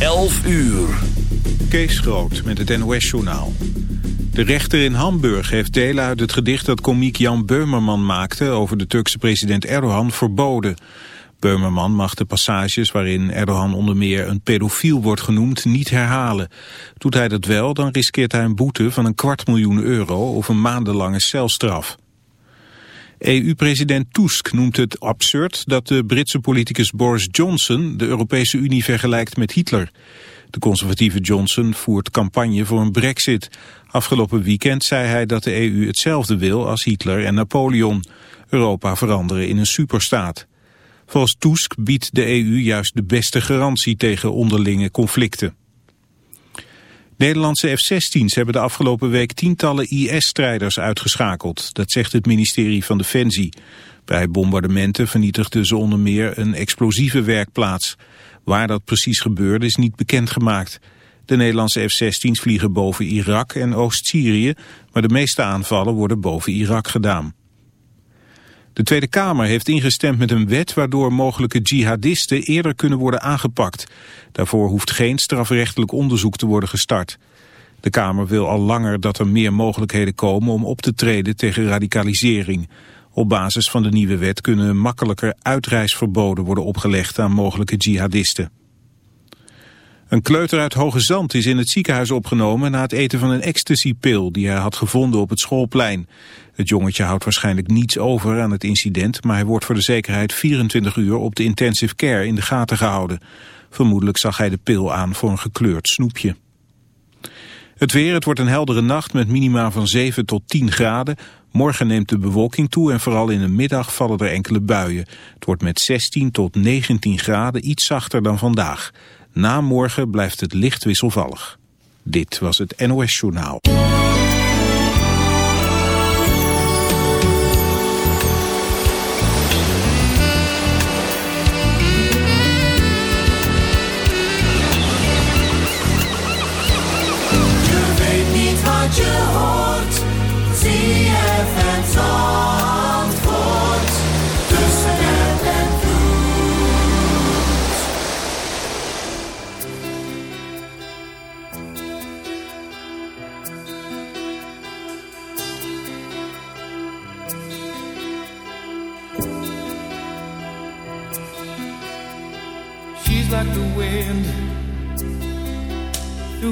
11 uur. Kees Groot met het NOS-journaal. De rechter in Hamburg heeft delen uit het gedicht dat komiek Jan Beumerman maakte... over de Turkse president Erdogan verboden. Beumerman mag de passages waarin Erdogan onder meer een pedofiel wordt genoemd niet herhalen. Doet hij dat wel, dan riskeert hij een boete van een kwart miljoen euro of een maandenlange celstraf. EU-president Tusk noemt het absurd dat de Britse politicus Boris Johnson de Europese Unie vergelijkt met Hitler. De conservatieve Johnson voert campagne voor een brexit. Afgelopen weekend zei hij dat de EU hetzelfde wil als Hitler en Napoleon. Europa veranderen in een superstaat. Volgens Tusk biedt de EU juist de beste garantie tegen onderlinge conflicten. Nederlandse F-16's hebben de afgelopen week tientallen IS-strijders uitgeschakeld. Dat zegt het ministerie van Defensie. Bij bombardementen vernietigden ze onder meer een explosieve werkplaats. Waar dat precies gebeurde is niet bekendgemaakt. De Nederlandse F-16's vliegen boven Irak en Oost-Syrië, maar de meeste aanvallen worden boven Irak gedaan. De Tweede Kamer heeft ingestemd met een wet waardoor mogelijke jihadisten eerder kunnen worden aangepakt. Daarvoor hoeft geen strafrechtelijk onderzoek te worden gestart. De Kamer wil al langer dat er meer mogelijkheden komen om op te treden tegen radicalisering. Op basis van de nieuwe wet kunnen makkelijker uitreisverboden worden opgelegd aan mogelijke jihadisten. Een kleuter uit Hoge Zand is in het ziekenhuis opgenomen na het eten van een ecstasypil die hij had gevonden op het schoolplein. Het jongetje houdt waarschijnlijk niets over aan het incident, maar hij wordt voor de zekerheid 24 uur op de intensive care in de gaten gehouden. Vermoedelijk zag hij de pil aan voor een gekleurd snoepje. Het weer, het wordt een heldere nacht met minima van 7 tot 10 graden. Morgen neemt de bewolking toe en vooral in de middag vallen er enkele buien. Het wordt met 16 tot 19 graden iets zachter dan vandaag. Na morgen blijft het licht wisselvallig. Dit was het NOS Journaal.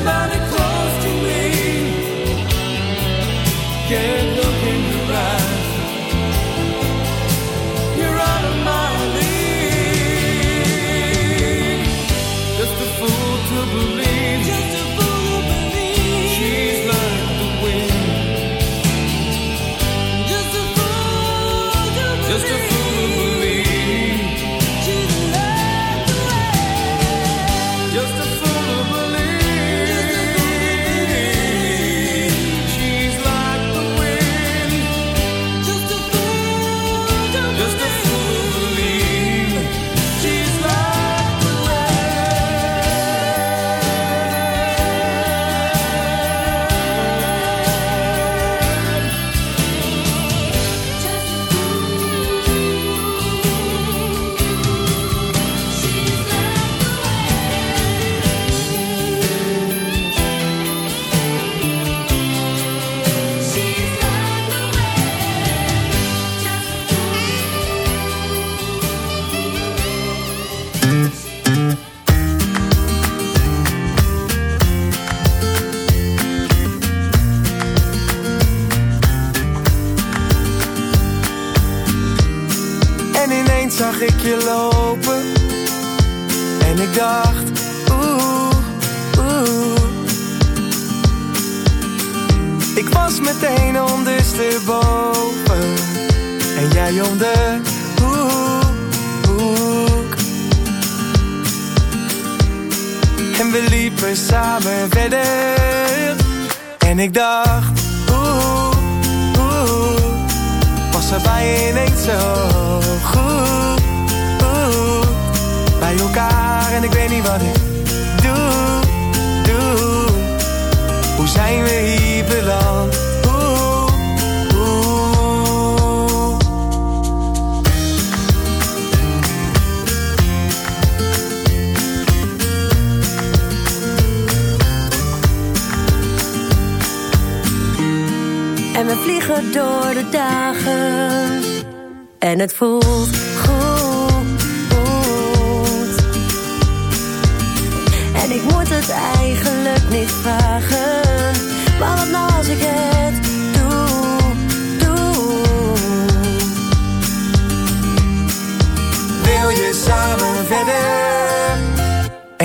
somebody close to me. Can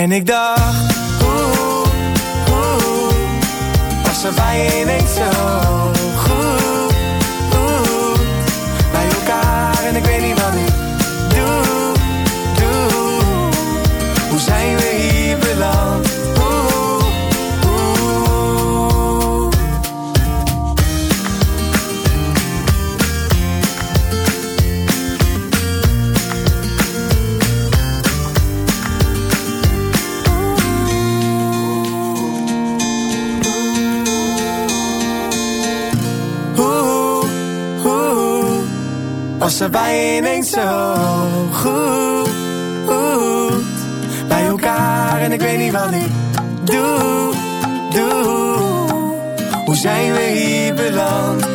En ik dacht, oeh, oeh, was er bij zo er bij ineens zo goed. Bij elkaar en ik weet niet wat ik doe, doe. Hoe zijn we hier beland?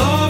Lord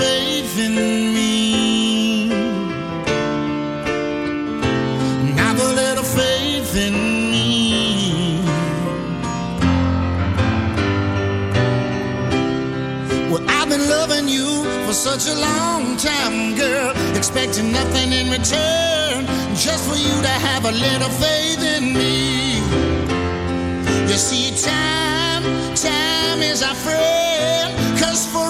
faith in me. Have a little faith in me. Well, I've been loving you for such a long time, girl, expecting nothing in return, just for you to have a little faith in me. You see, time, time is our friend. Cause for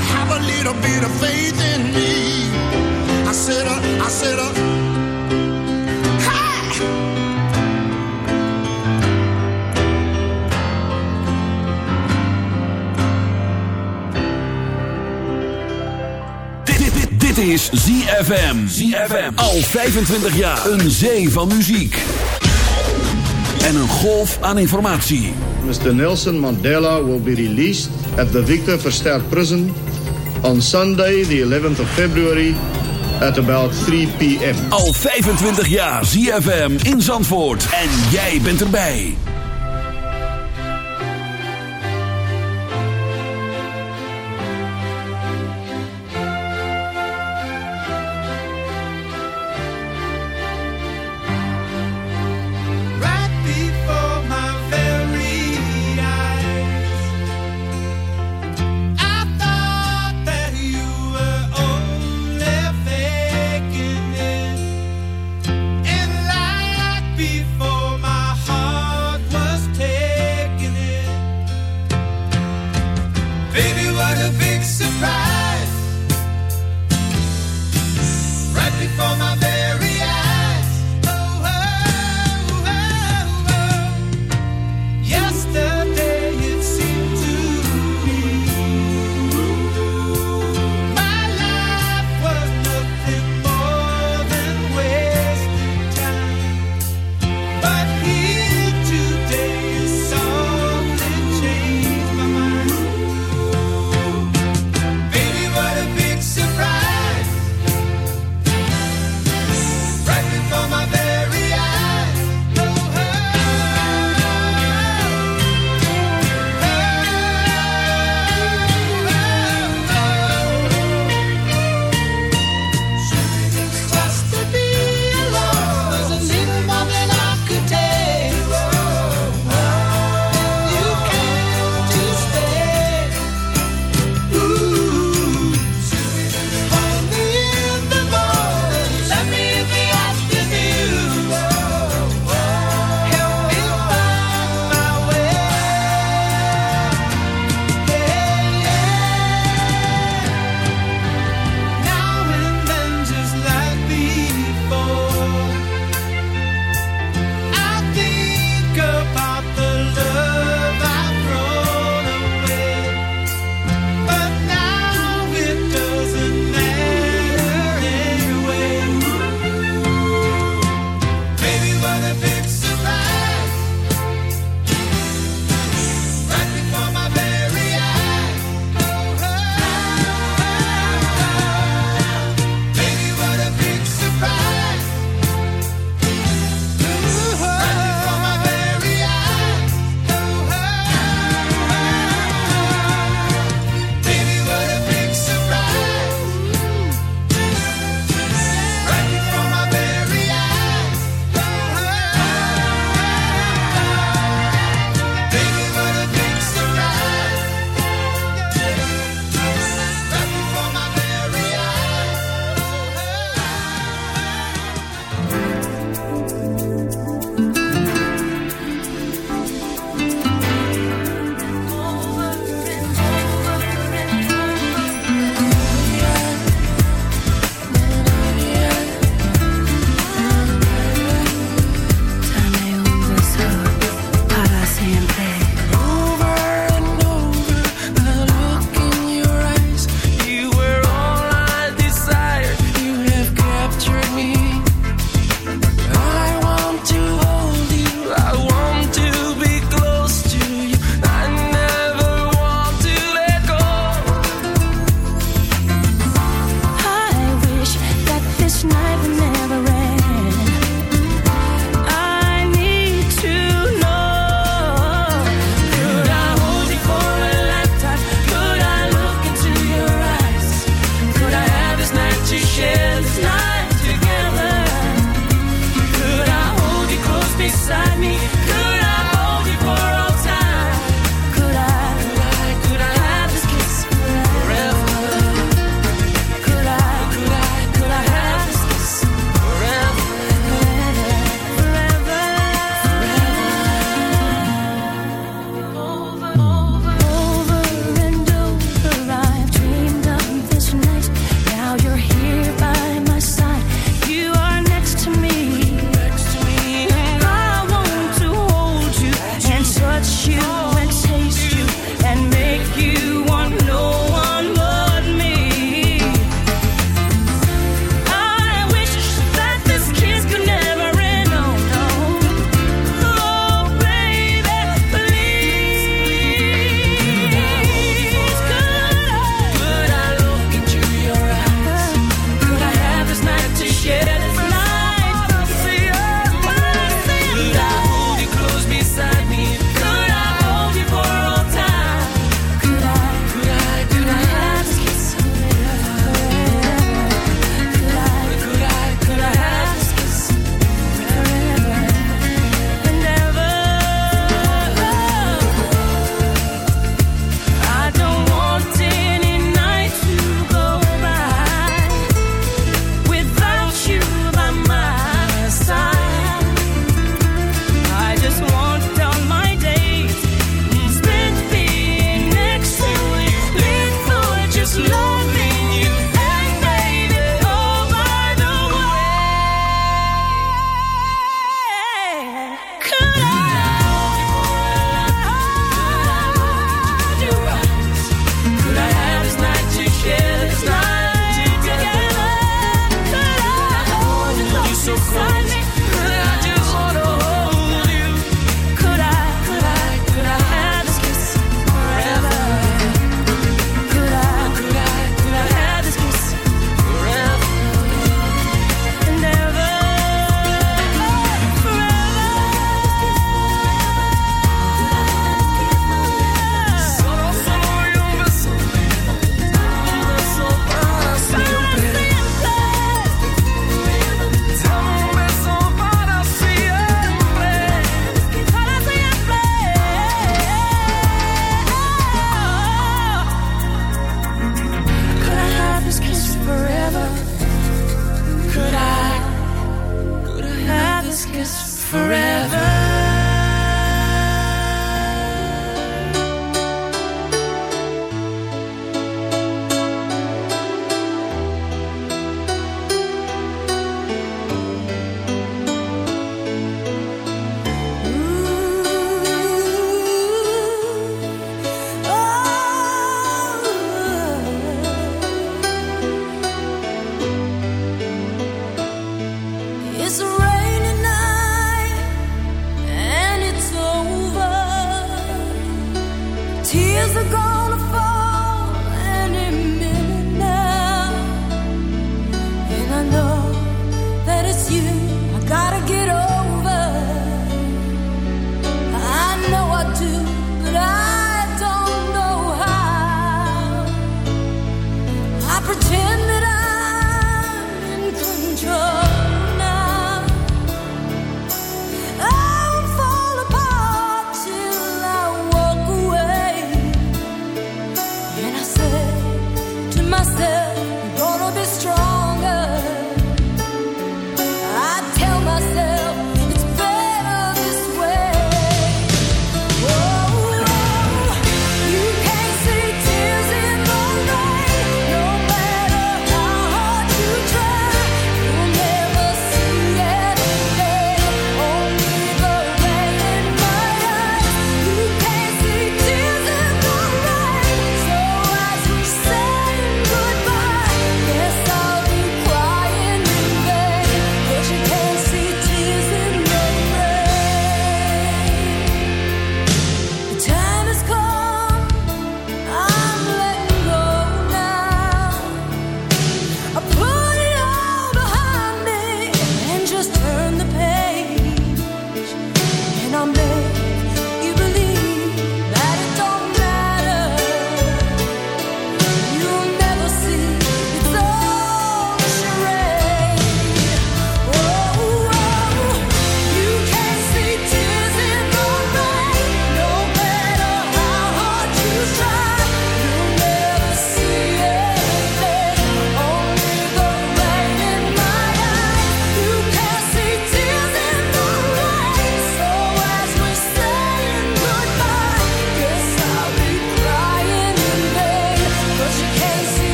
little bit of faith in me. I said, uh, I said, uh, dit is ZFM. ZFM. Al 25 jaar. Een zee van muziek. En een golf aan informatie. Mr. Nelson Mandela will be released at the Victor Verster Prison on Sunday, the 11th of February, at about 3 p.m. Al 25 jaar ZFM in Zandvoort. En jij bent erbij.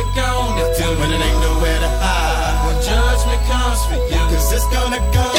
you gonna do when it ain't nowhere to hide? When judgment comes for you, cause it's gonna go.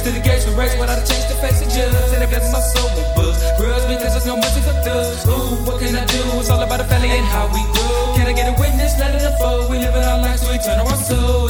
To the gates, we race but I change the face of judge. And I bless my soul with girls Grudge because there's no mercy for thugs. Ooh, what can I do? It's all about the family and how we grow. Can I get a witness? Let it unfold. We live in our lives, so we turn our soul.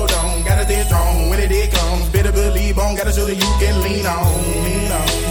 strong. When it comes, better believe on. Gotta show that you can lean on, lean on.